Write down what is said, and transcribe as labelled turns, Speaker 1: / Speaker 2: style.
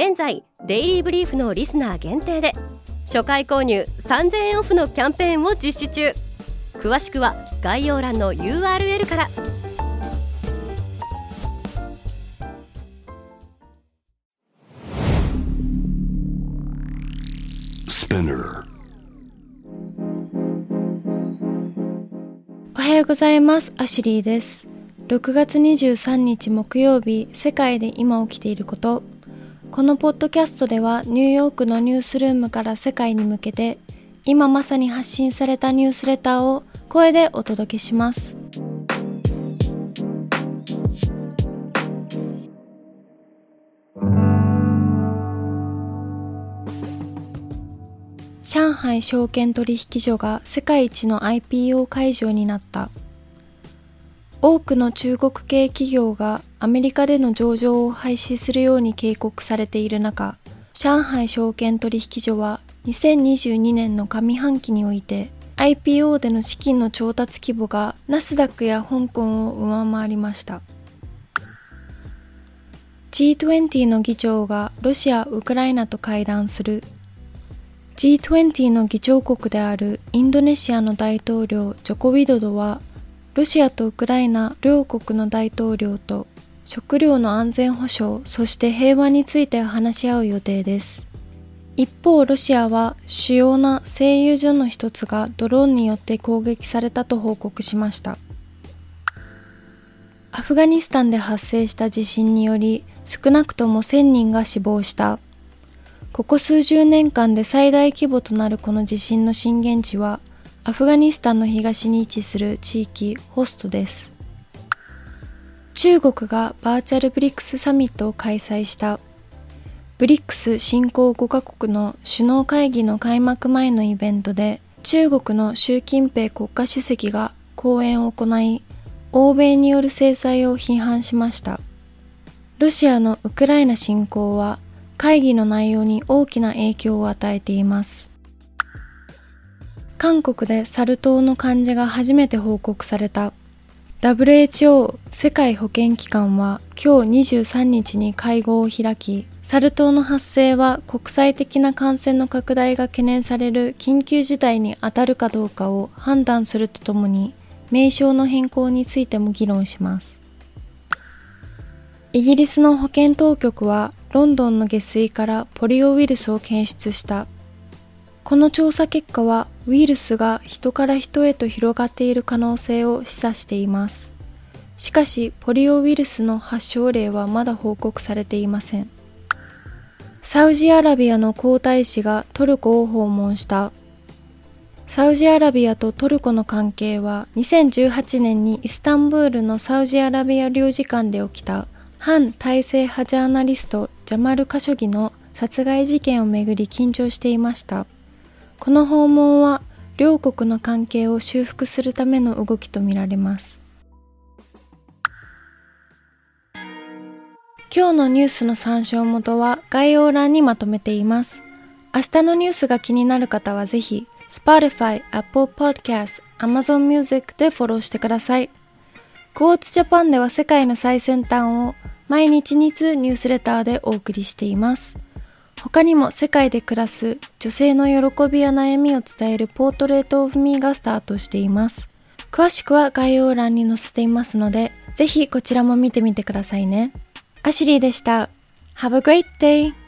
Speaker 1: 現在デイリーブリーフのリスナー限定で初回購入3000円オフのキャンペーンを実施中。詳しくは概要欄の URL から。
Speaker 2: おはようございます。アシュリーです。6月23日木曜日世界で今起きていることこのポッドキャストではニューヨークのニュースルームから世界に向けて今まさに発信されたニュースレターを声でお届けします。上海証券取引所が世界一の IPO 会場になった。多くの中国系企業がアメリカでの上場を廃止するように警告されている中上海証券取引所は2022年の上半期において IPO での資金の調達規模がナスダックや香港を上回りました。G20 の議長がロシア・ウクライナと会談する。G20 の議長国であるインドネシアの大統領ジョコウィドドはロシアとウクライナ両国の大統領と食料の安全保障そして平和について話し合う予定です。一方ロシアは主要な製油所の一つがドローンによって攻撃されたと報告しました。アフガニスタンで発生した地震により少なくとも1000人が死亡した。ここ数十年間で最大規模となるこの地震の震源地はアフガニスタンの東に位置する地域ホーストです。中国がバーチャル BRICS サミットを開催した。 BRICS 新興5カ国の首脳会議の開幕前のイベントで中国の習近平国家主席が講演を行い欧米による制裁を批判しました。ロシアのウクライナ侵攻は会議の内容に大きな影響を与えています。韓国でサル痘の患者が初めて報告された。WHO 世界保健機関は今日23日に会合を開きサル痘の発生は国際的な感染の拡大が懸念される緊急事態に当たるかどうかを判断するとともに名称の変更についても議論します。イギリスの保健当局はロンドンの下水からポリオウイルスを検出したこの調査結果はウイルスが人から人へと広がっている可能性を示唆しています。しかし、ポリオウイルスの発症例はまだ報告されていません。サウジアラビアの皇太子がトルコを訪問した。サウジアラビアとトルコの関係は2018年にイスタンブールのサウジアラビア領事館で起きた反体制派ジャーナリストジャマル・カショギの殺害事件をめぐり緊張していました。この訪問は両国の関係を修復するための動きとみられます。今日のニュースの参照元は概要欄にまとめています。明日のニュースが気になる方はぜひ Spotify、Apple Podcast、Amazon Music でフォローしてください。Quotes Japan では世界の最先端を毎日2通ニュースレターでお送りしています。他にも世界で暮らす女性の喜びや悩みを伝えるポートレートオフミーがスタートしています。詳しくは概要欄に載せていますので、ぜひこちらも見てみてくださいね。アシリーでした。Have a great day!